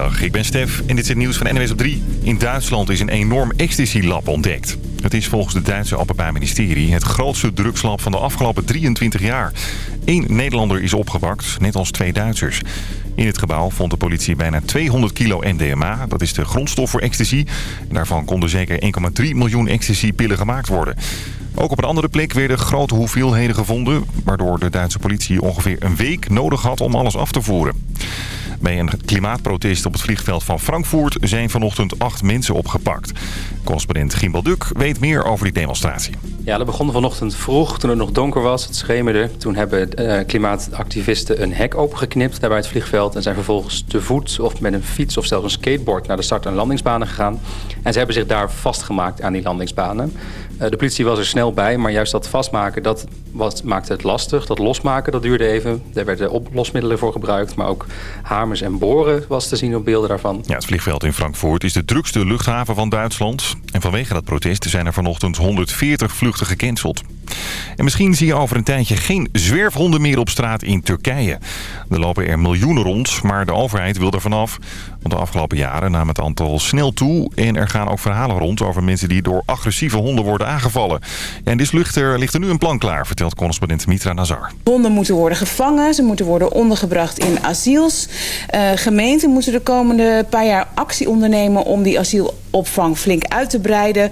Ik ben Stef en dit is het nieuws van NWS op 3. In Duitsland is een enorm ecstasy-lab ontdekt. Het is volgens het Duitse Openbaar Ministerie het grootste drugslab van de afgelopen 23 jaar. Eén Nederlander is opgepakt, net als twee Duitsers. In het gebouw vond de politie bijna 200 kilo MDMA. Dat is de grondstof voor ecstasy. Daarvan konden zeker 1,3 miljoen ecstasy-pillen gemaakt worden. Ook op een andere plek werden grote hoeveelheden gevonden... waardoor de Duitse politie ongeveer een week nodig had om alles af te voeren. Bij een klimaatprotest op het vliegveld van Frankfurt zijn vanochtend acht mensen opgepakt. Correspondent Gimbal Duk weet meer over die demonstratie. Ja, dat begon vanochtend vroeg, toen het nog donker was, het schemerde. Toen hebben uh, klimaatactivisten een hek opengeknipt bij het vliegveld... en zijn vervolgens te voet of met een fiets of zelfs een skateboard... naar de start- en landingsbanen gegaan. En ze hebben zich daar vastgemaakt aan die landingsbanen. Uh, de politie was er snel bij, maar juist dat vastmaken, dat was, maakte het lastig. Dat losmaken, dat duurde even. Er werden oplosmiddelen voor gebruikt, maar ook en boren was te zien op beelden daarvan. Ja, het vliegveld in Frankfurt is de drukste luchthaven van Duitsland. En vanwege dat protest zijn er vanochtend 140 vluchten gecanceld. En misschien zie je over een tijdje geen zwerfhonden meer op straat in Turkije. Er lopen er miljoenen rond, maar de overheid wil er vanaf. Want de afgelopen jaren nam het aantal snel toe. En er gaan ook verhalen rond over mensen die door agressieve honden worden aangevallen. En dus ligt er, ligt er nu een plan klaar, vertelt correspondent Mitra Nazar. Honden moeten worden gevangen, ze moeten worden ondergebracht in asiels. Uh, gemeenten moeten de komende paar jaar actie ondernemen om die asielopvang flink uit te breiden.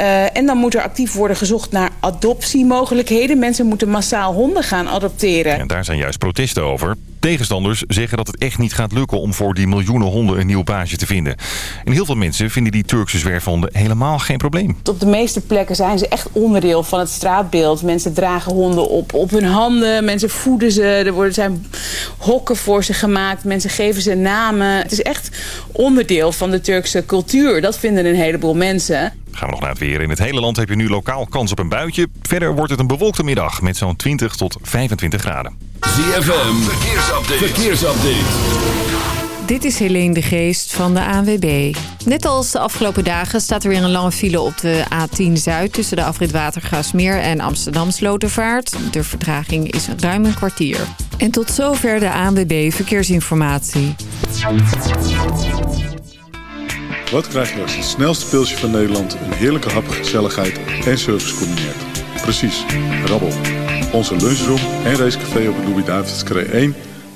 Uh, en dan moet er actief worden gezocht naar adoptiemogelijkheden. Mensen moeten massaal honden gaan adopteren. En daar zijn juist protesten over. Tegenstanders zeggen dat het echt niet gaat lukken om voor die miljoenen honden een nieuw baasje te vinden. En heel veel mensen vinden die Turkse zwerfhonden helemaal geen probleem. Op de meeste plekken zijn ze echt onderdeel van het straatbeeld. Mensen dragen honden op, op hun handen, mensen voeden ze, er worden, zijn hokken voor ze gemaakt, mensen geven ze namen. Het is echt onderdeel van de Turkse cultuur. Dat vinden een heleboel mensen. Gaan we nog naar het weer. In het hele land heb je nu lokaal kans op een buitje. Verder wordt het een bewolkte middag met zo'n 20 tot 25 graden. ZFM, verkeersupdate. verkeersupdate. Dit is Helene de Geest van de ANWB. Net als de afgelopen dagen staat er weer een lange file op de A10 Zuid... tussen de afrit Watergaasmeer en Amsterdam Slotervaart. De vertraging is ruim een kwartier. En tot zover de ANWB Verkeersinformatie. Wat krijg je als het snelste pilsje van Nederland... een heerlijke hap, gezelligheid en service combineert? Precies, rabbel. Onze lunchroom en racecafé op het Louis-David's 1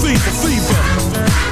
fever, fever,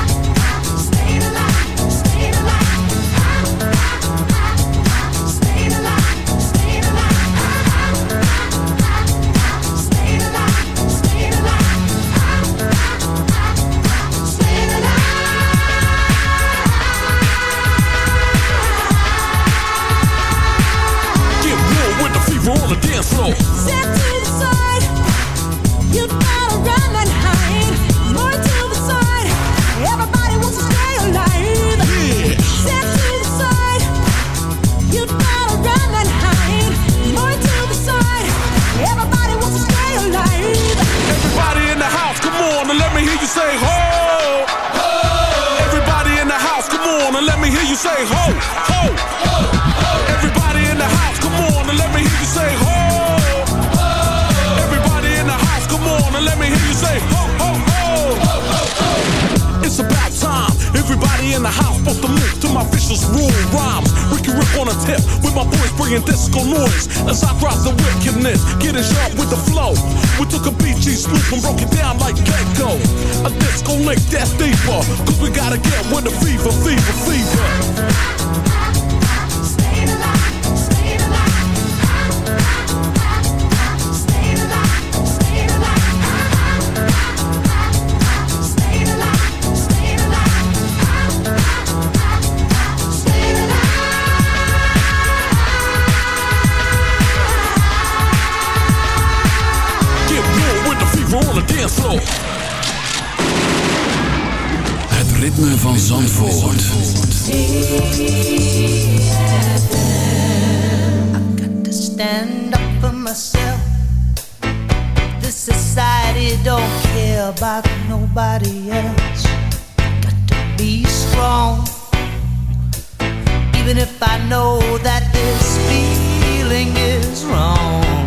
even if I know that this feeling is wrong.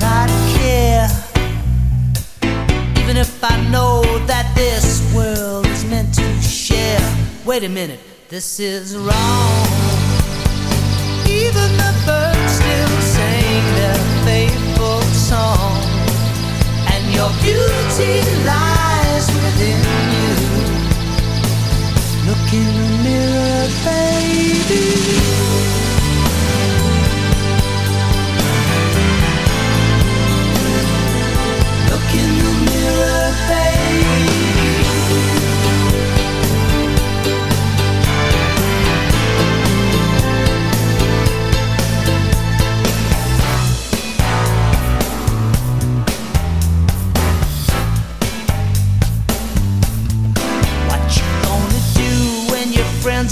Not care, even if I know that this world is meant to share. Wait a minute, this is wrong. Even the birds still sing their faithful song, and your beauty lies within Look in the mirror, baby.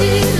see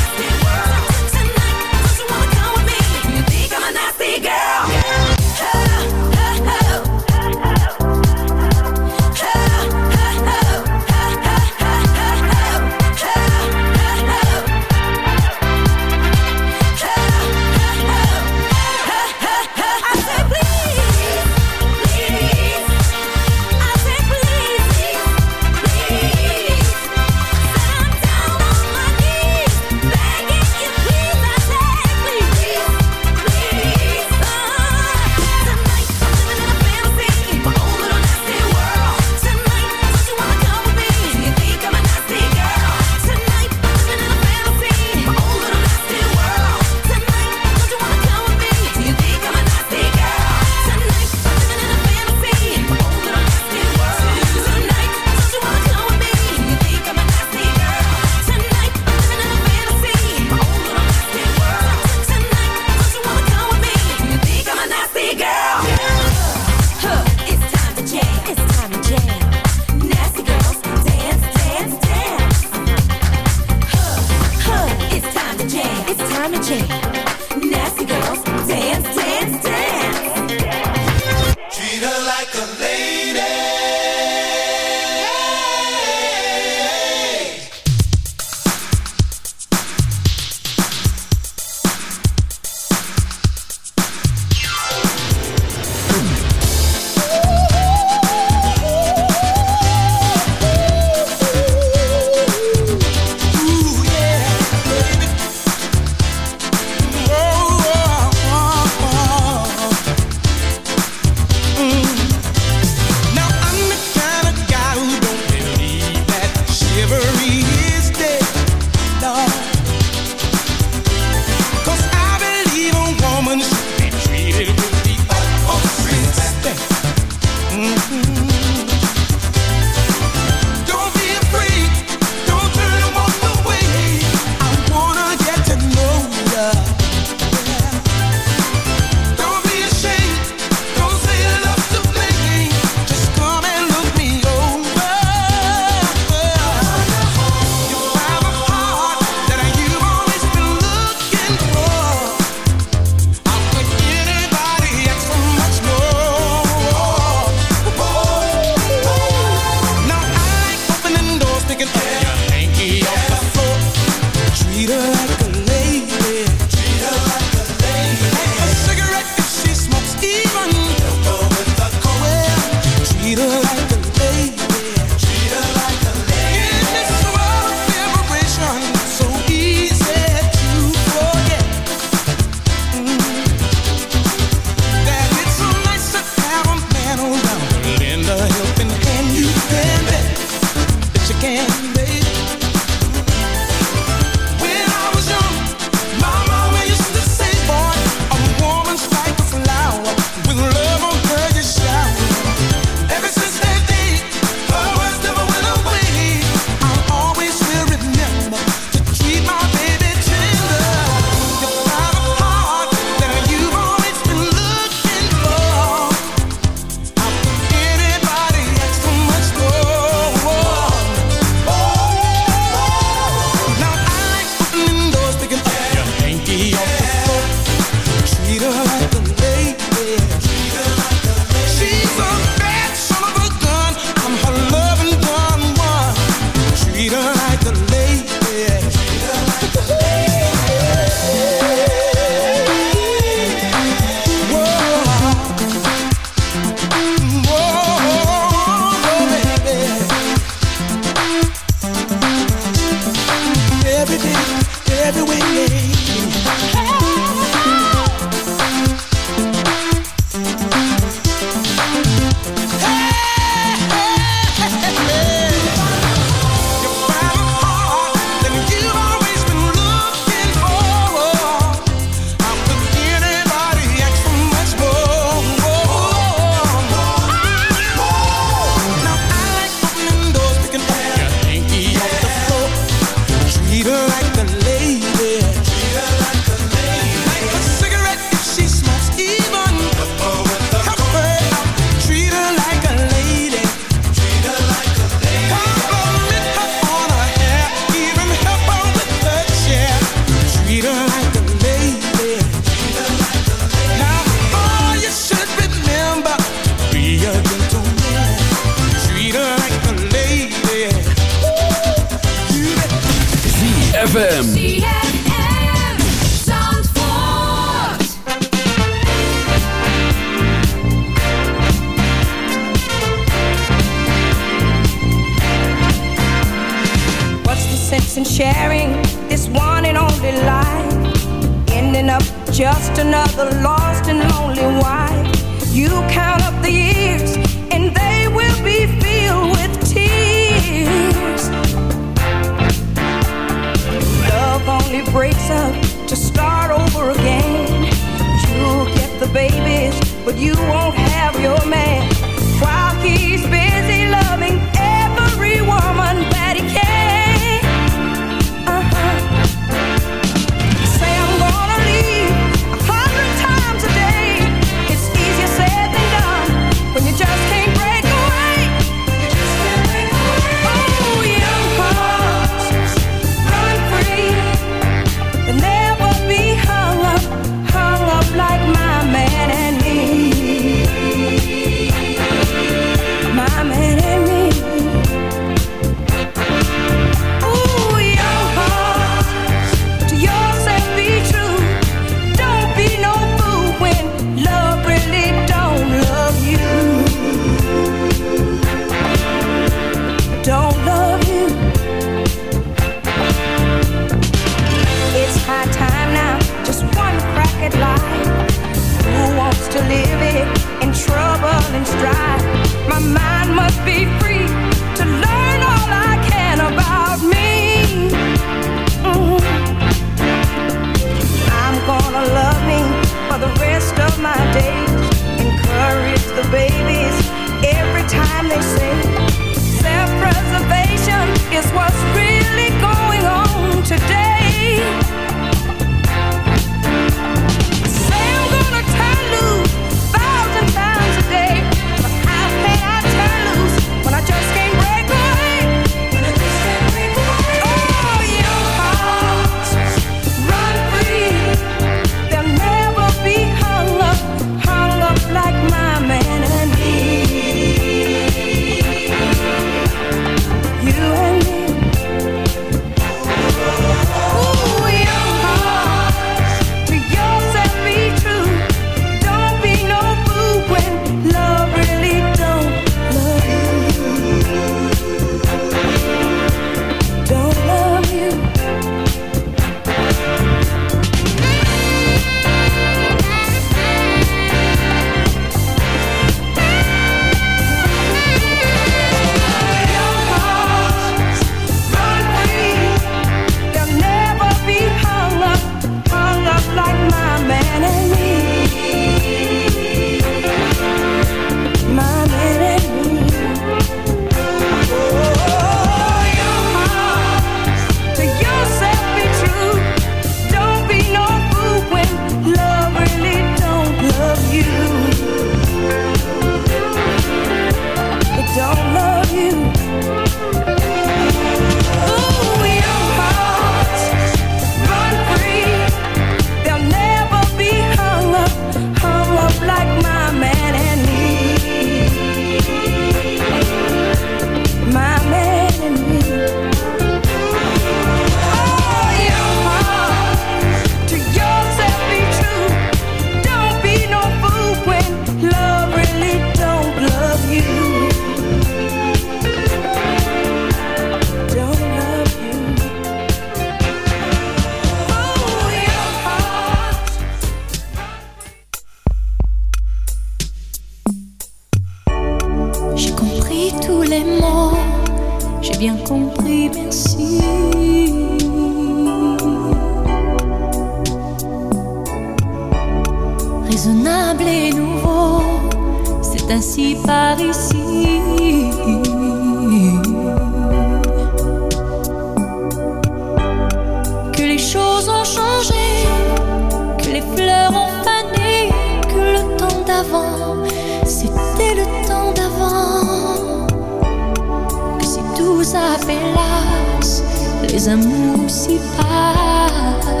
les amours s'y passent.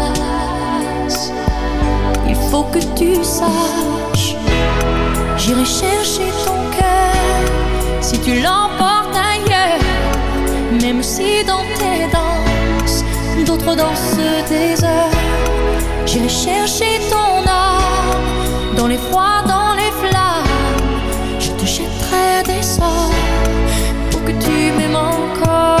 Il faut que tu saches, j'irai chercher ton cœur si tu l'emportes ailleurs, même si dans tes danses, d'autres dansent des heures. J'irai chercher ton âme dans les froids, dans les flammes. Je te jetterai des sorts pour que tu m'aimes encore.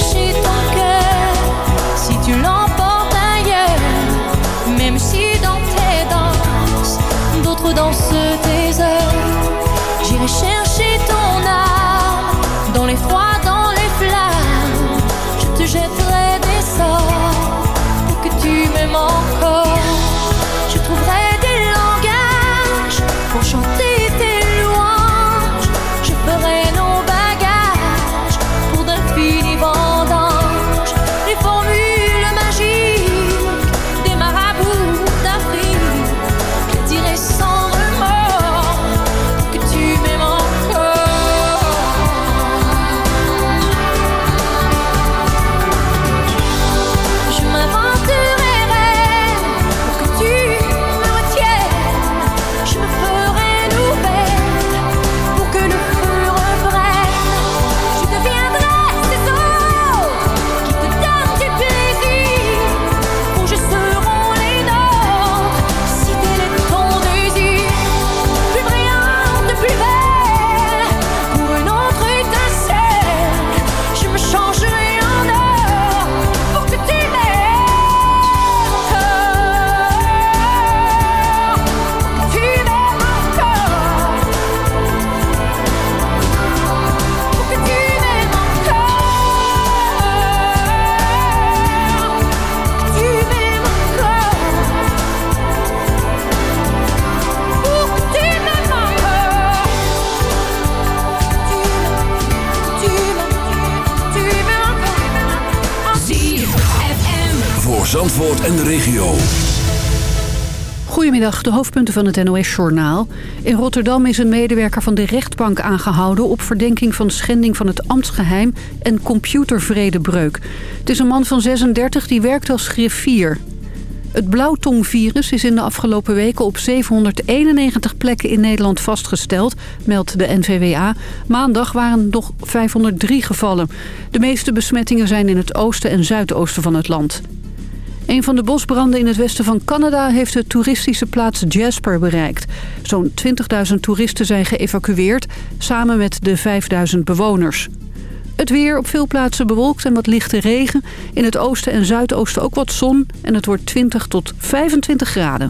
tu l'emportes ailleurs, même si dans tes danses, d'autres dansent De hoofdpunten van het NOS-journaal. In Rotterdam is een medewerker van de rechtbank aangehouden... op verdenking van schending van het ambtsgeheim en computervredebreuk. Het is een man van 36 die werkt als griffier. Het blauwtongvirus is in de afgelopen weken op 791 plekken in Nederland vastgesteld, meldt de NVWA. Maandag waren nog 503 gevallen. De meeste besmettingen zijn in het oosten en zuidoosten van het land. Een van de bosbranden in het westen van Canada heeft de toeristische plaats Jasper bereikt. Zo'n 20.000 toeristen zijn geëvacueerd, samen met de 5.000 bewoners. Het weer op veel plaatsen bewolkt en wat lichte regen. In het oosten en zuidoosten ook wat zon en het wordt 20 tot 25 graden.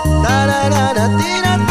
La la na na